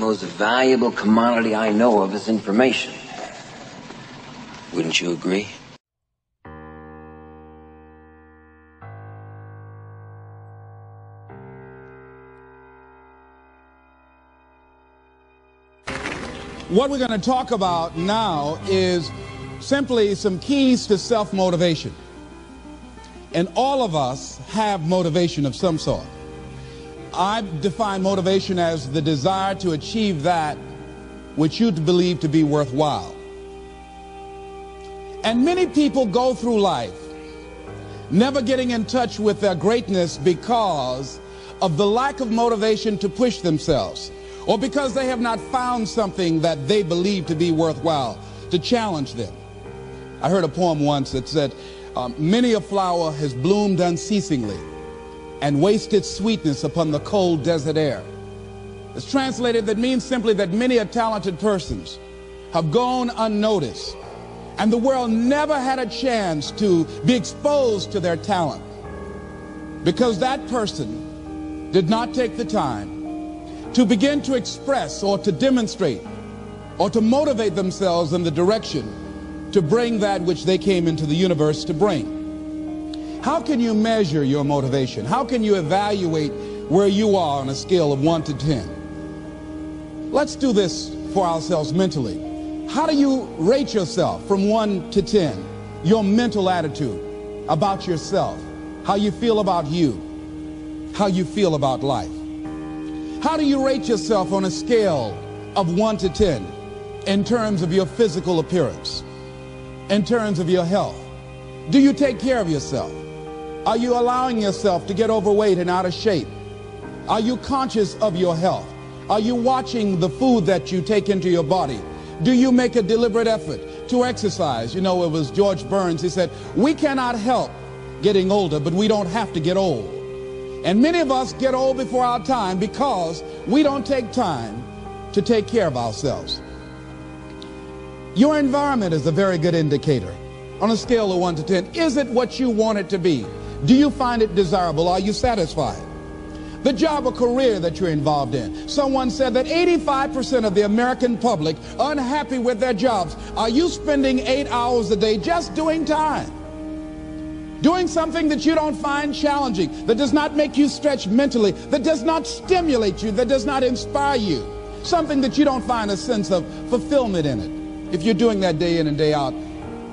most valuable commodity I know of is information. Wouldn't you agree? What we're going to talk about now is simply some keys to self motivation. And all of us have motivation of some sort. I define motivation as the desire to achieve that which you believe to be worthwhile. And many people go through life never getting in touch with their greatness because of the lack of motivation to push themselves or because they have not found something that they believe to be worthwhile to challenge them. I heard a poem once that said, um, Many a flower has bloomed unceasingly and wasted sweetness upon the cold desert air. It's translated that means simply that many a talented persons have gone unnoticed and the world never had a chance to be exposed to their talent because that person did not take the time to begin to express or to demonstrate or to motivate themselves in the direction to bring that which they came into the universe to bring. How can you measure your motivation? How can you evaluate where you are on a scale of 1 to 10? Let's do this for ourselves mentally. How do you rate yourself from 1 to 10? Your mental attitude about yourself, how you feel about you, how you feel about life. How do you rate yourself on a scale of 1 to 10 in terms of your physical appearance, in terms of your health? Do you take care of yourself? Are you allowing yourself to get overweight and out of shape? Are you conscious of your health? Are you watching the food that you take into your body? Do you make a deliberate effort to exercise? You know, it was George Burns. He said, we cannot help getting older, but we don't have to get old. And many of us get old before our time because we don't take time to take care of ourselves. Your environment is a very good indicator. On a scale of 1 to 10, is it what you want it to be? Do you find it desirable? Are you satisfied? The job or career that you're involved in. Someone said that 85% of the American public unhappy with their jobs. Are you spending eight hours a day just doing time? Doing something that you don't find challenging, that does not make you stretch mentally, that does not stimulate you, that does not inspire you. Something that you don't find a sense of fulfillment in it. If you're doing that day in and day out,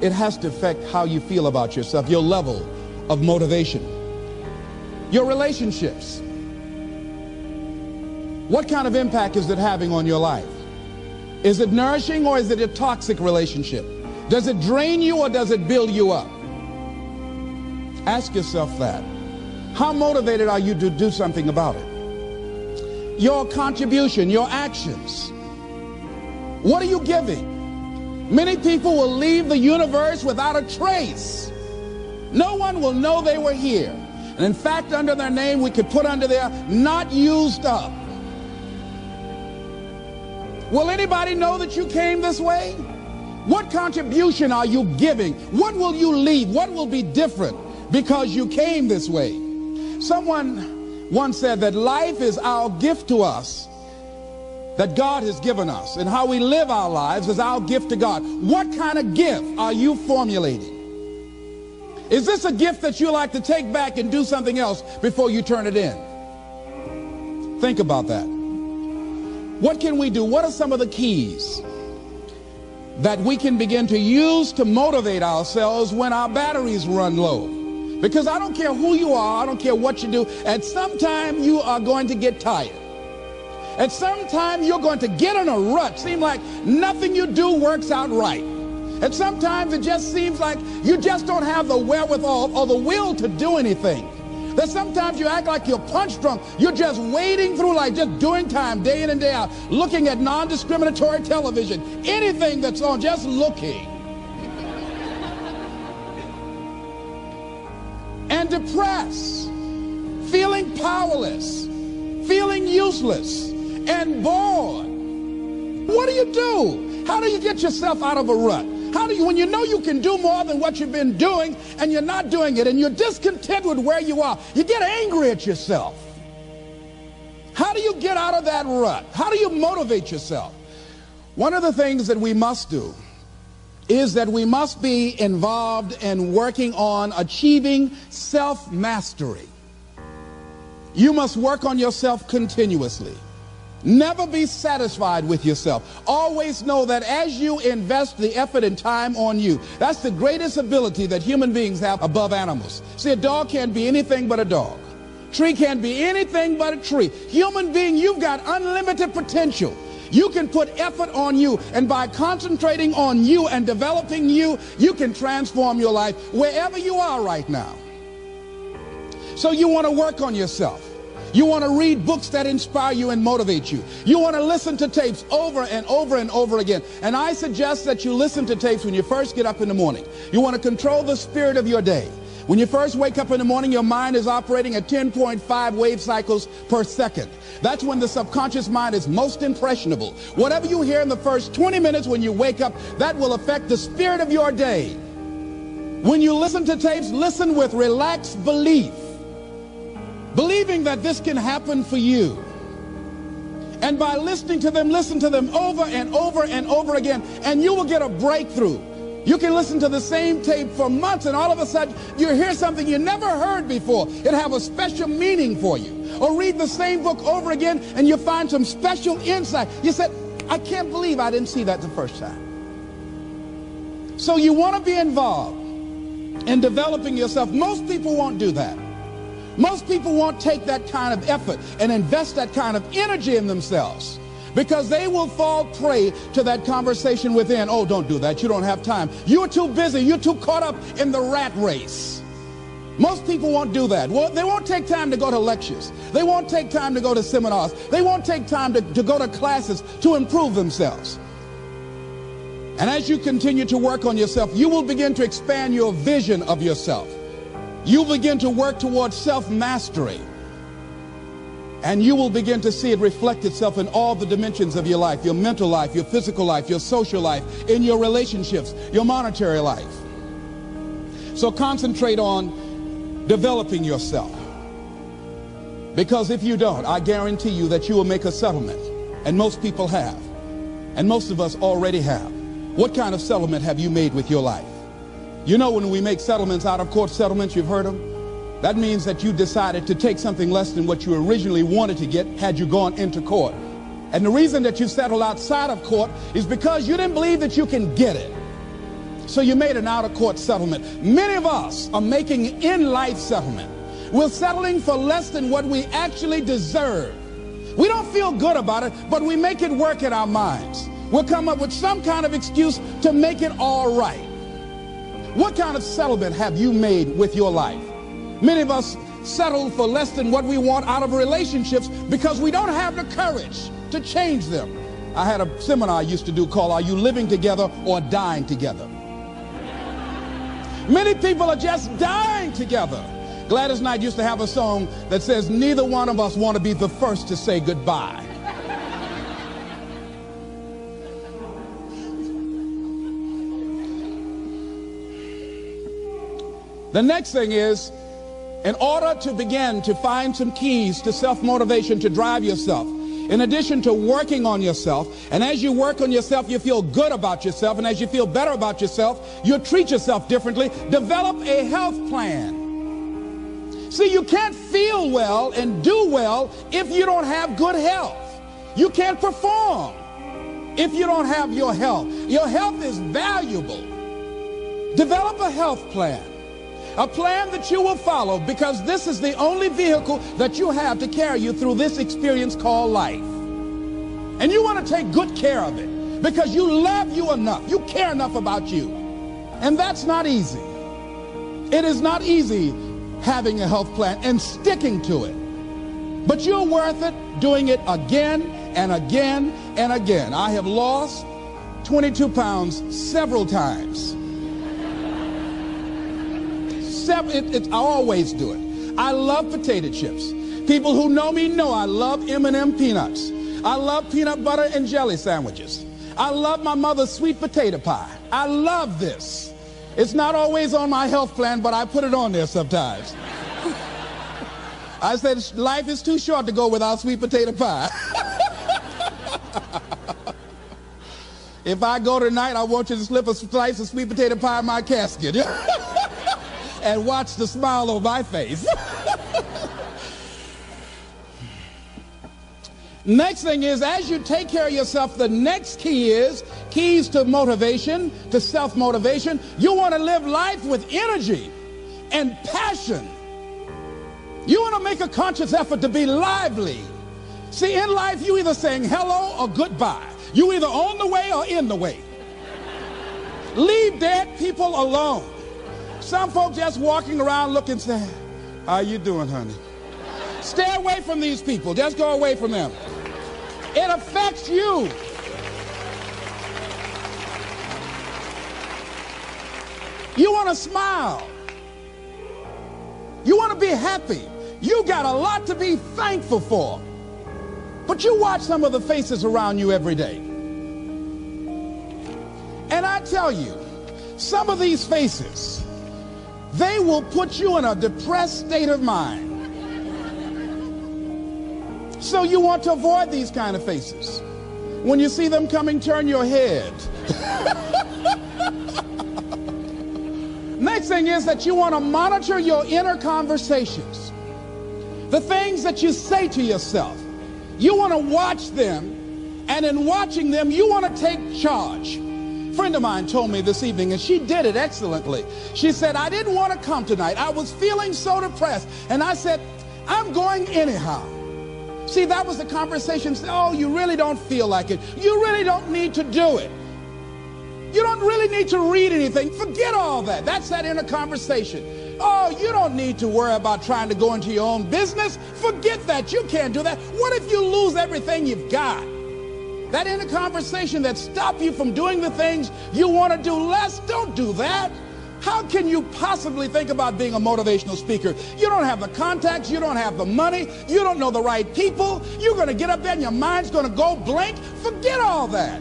it has to affect how you feel about yourself, your level of motivation. Your relationships. What kind of impact is it having on your life? Is it nourishing or is it a toxic relationship? Does it drain you or does it build you up? Ask yourself that. How motivated are you to do something about it? Your contribution, your actions. What are you giving? Many people will leave the universe without a trace. No one will know they were here. And in fact, under their name, we could put under there, not used up. Will anybody know that you came this way? What contribution are you giving? What will you leave? What will be different? because you came this way. Someone once said that life is our gift to us that God has given us and how we live our lives is our gift to God. What kind of gift are you formulating? Is this a gift that you like to take back and do something else before you turn it in? Think about that. What can we do? What are some of the keys that we can begin to use to motivate ourselves when our batteries run low? Because I don't care who you are, I don't care what you do, at some time you are going to get tired. At some time you're going to get in a rut. Seem like nothing you do works out right. And sometimes it just seems like you just don't have the wherewithal or the will to do anything. That sometimes you act like you're punch drunk. You're just wading through life, just doing time day in and day out, looking at non-discriminatory television, anything that's on, just looking. and depressed, feeling powerless, feeling useless, and bored. What do you do? How do you get yourself out of a rut? How do you, when you know you can do more than what you've been doing and you're not doing it and you're discontent with where you are, you get angry at yourself. How do you get out of that rut? How do you motivate yourself? One of the things that we must do is that we must be involved in working on achieving self-mastery. You must work on yourself continuously. Never be satisfied with yourself. Always know that as you invest the effort and time on you, that's the greatest ability that human beings have above animals. See, a dog can't be anything but a dog. Tree can't be anything but a tree. Human being, you've got unlimited potential. You can put effort on you, and by concentrating on you and developing you, you can transform your life wherever you are right now. So you want to work on yourself. You want to read books that inspire you and motivate you. You want to listen to tapes over and over and over again. And I suggest that you listen to tapes when you first get up in the morning. You want to control the spirit of your day. When you first wake up in the morning, your mind is operating at 10.5 wave cycles per second. That's when the subconscious mind is most impressionable. Whatever you hear in the first 20 minutes when you wake up, that will affect the spirit of your day. When you listen to tapes, listen with relaxed belief, believing that this can happen for you. And by listening to them, listen to them over and over and over again, and you will get a breakthrough. You can listen to the same tape for months and all of a sudden you hear something you never heard before. It have a special meaning for you. Or read the same book over again and you find some special insight. You said, I can't believe I didn't see that the first time. So you want to be involved in developing yourself. Most people won't do that. Most people won't take that kind of effort and invest that kind of energy in themselves because they will fall prey to that conversation within. Oh, don't do that. You don't have time. You're too busy. You're too caught up in the rat race. Most people won't do that. Well, they won't take time to go to lectures. They won't take time to go to seminars. They won't take time to, to go to classes to improve themselves. And as you continue to work on yourself, you will begin to expand your vision of yourself. You'll begin to work towards self-mastery. And you will begin to see it reflect itself in all the dimensions of your life, your mental life, your physical life, your social life, in your relationships, your monetary life. So concentrate on developing yourself. Because if you don't, I guarantee you that you will make a settlement. And most people have. And most of us already have. What kind of settlement have you made with your life? You know when we make settlements, out of court settlements, you've heard them? That means that you decided to take something less than what you originally wanted to get had you gone into court. And the reason that you settled outside of court is because you didn't believe that you can get it. So you made an out-of-court settlement. Many of us are making in-life settlement. We're settling for less than what we actually deserve. We don't feel good about it, but we make it work in our minds. We'll come up with some kind of excuse to make it all right. What kind of settlement have you made with your life? Many of us settle for less than what we want out of relationships because we don't have the courage to change them. I had a seminar I used to do called Are You Living Together or Dying Together? Many people are just dying together. Gladys Knight used to have a song that says, Neither one of us want to be the first to say goodbye. The next thing is in order to begin to find some keys to self-motivation to drive yourself, in addition to working on yourself, and as you work on yourself, you feel good about yourself, and as you feel better about yourself, you treat yourself differently, develop a health plan. See, you can't feel well and do well if you don't have good health. You can't perform if you don't have your health. Your health is valuable. Develop a health plan. A plan that you will follow because this is the only vehicle that you have to carry you through this experience called life. And you want to take good care of it because you love you enough. You care enough about you. And that's not easy. It is not easy having a health plan and sticking to it. But you're worth it doing it again and again and again. I have lost 22 pounds several times it, it, I always do it. I love potato chips. People who know me know I love M&M peanuts. I love peanut butter and jelly sandwiches. I love my mother's sweet potato pie. I love this. It's not always on my health plan, but I put it on there sometimes. I said, life is too short to go without sweet potato pie. if I go tonight, I want you to slip a slice of sweet potato pie in my casket and watch the smile on my face. Next thing is, as you take care of yourself, the next key is keys to motivation, to self motivation. You want to live life with energy and passion. You want to make a conscious effort to be lively. See, in life, you either saying hello or goodbye. You either on the way or in the way. Leave dead people alone. Some folks just walking around looking sad. How you doing, honey? Stay away from these people. Just go away from them. It affects you. You want to smile. You want to be happy. You got a lot to be thankful for. But you watch some of the faces around you every day. And I tell you, some of these faces, they will put you in a depressed state of mind. So you want to avoid these kind of faces. When you see them coming, turn your head. Next thing is that you want to monitor your inner conversations. The things that you say to yourself. You want to watch them, and in watching them, you want to take charge. Friend of mine told me this evening, and she did it excellently. She said, I didn't want to come tonight. I was feeling so depressed. And I said, I'm going anyhow. See, that was the conversation. Oh, you really don't feel like it. You really don't need to do it. You don't really need to read anything. Forget all that. That's that inner conversation. Oh, you don't need to worry about trying to go into your own business. Forget that. You can't do that. What if you lose everything you've got? That inner conversation that stop you from doing the things you want to do less, don't do that. How can you possibly think about being a motivational speaker? You don't have the contacts, you don't have the money, you don't know the right people. You're going to get up there and your mind's going to go blank. Forget all that.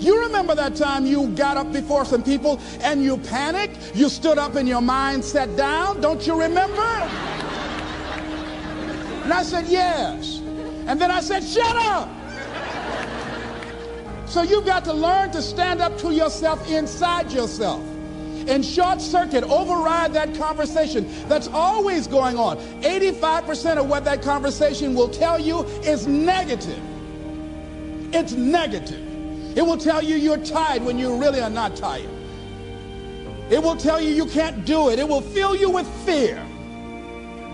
You remember that time you got up before some people and you panicked? You stood up and your mind sat down? Don't you remember? And I said, yes. And then I said, shut up. So you've got to learn to stand up to yourself inside yourself and short circuit, override that conversation that's always going on. 85% of what that conversation will tell you is negative. It's negative. It will tell you you're tired when you really are not tired. It will tell you you can't do it. It will fill you with fear.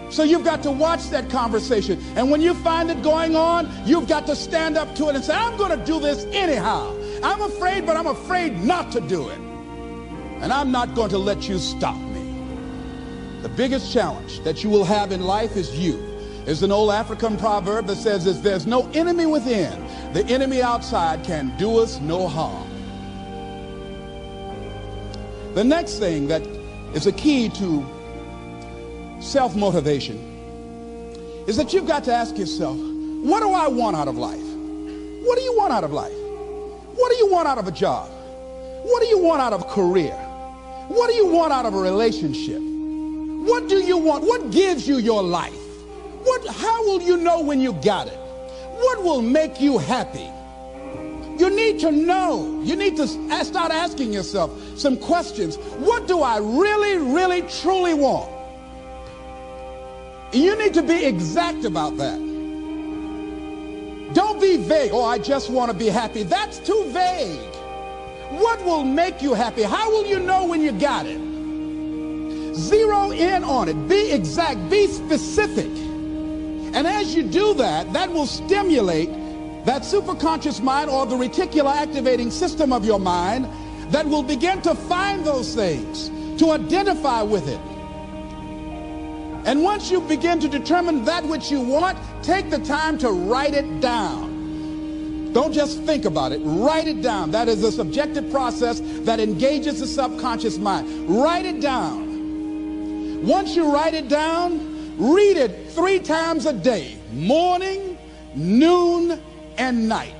So you've got to watch that conversation. And when you find it going on, you've got to stand up to it and say, I'm going to do this anyhow. I'm afraid, but I'm afraid not to do it. And I'm not going to let you stop me. The biggest challenge that you will have in life is you. There's an old African proverb that says, if there's no enemy within, the enemy outside can do us no harm. The next thing that is a key to self-motivation is that you've got to ask yourself, what do I want out of life? What do you want out of life? What do you want out of a job? What do you want out of a career? What do you want out of a relationship? What do you want? What gives you your life? What, how will you know when you got it? What will make you happy? You need to know. You need to start asking yourself some questions. What do I really, really, truly want? You need to be exact about that. Don't be vague. Oh, I just want to be happy. That's too vague. What will make you happy? How will you know when you got it? Zero in on it. Be exact. Be specific. And as you do that, that will stimulate that superconscious mind or the reticular activating system of your mind that will begin to find those things, to identify with it. And once you begin to determine that which you want, take the time to write it down. Don't just think about it. Write it down. That is a subjective process that engages the subconscious mind. Write it down. Once you write it down, Read it three times a day, morning, noon, and night.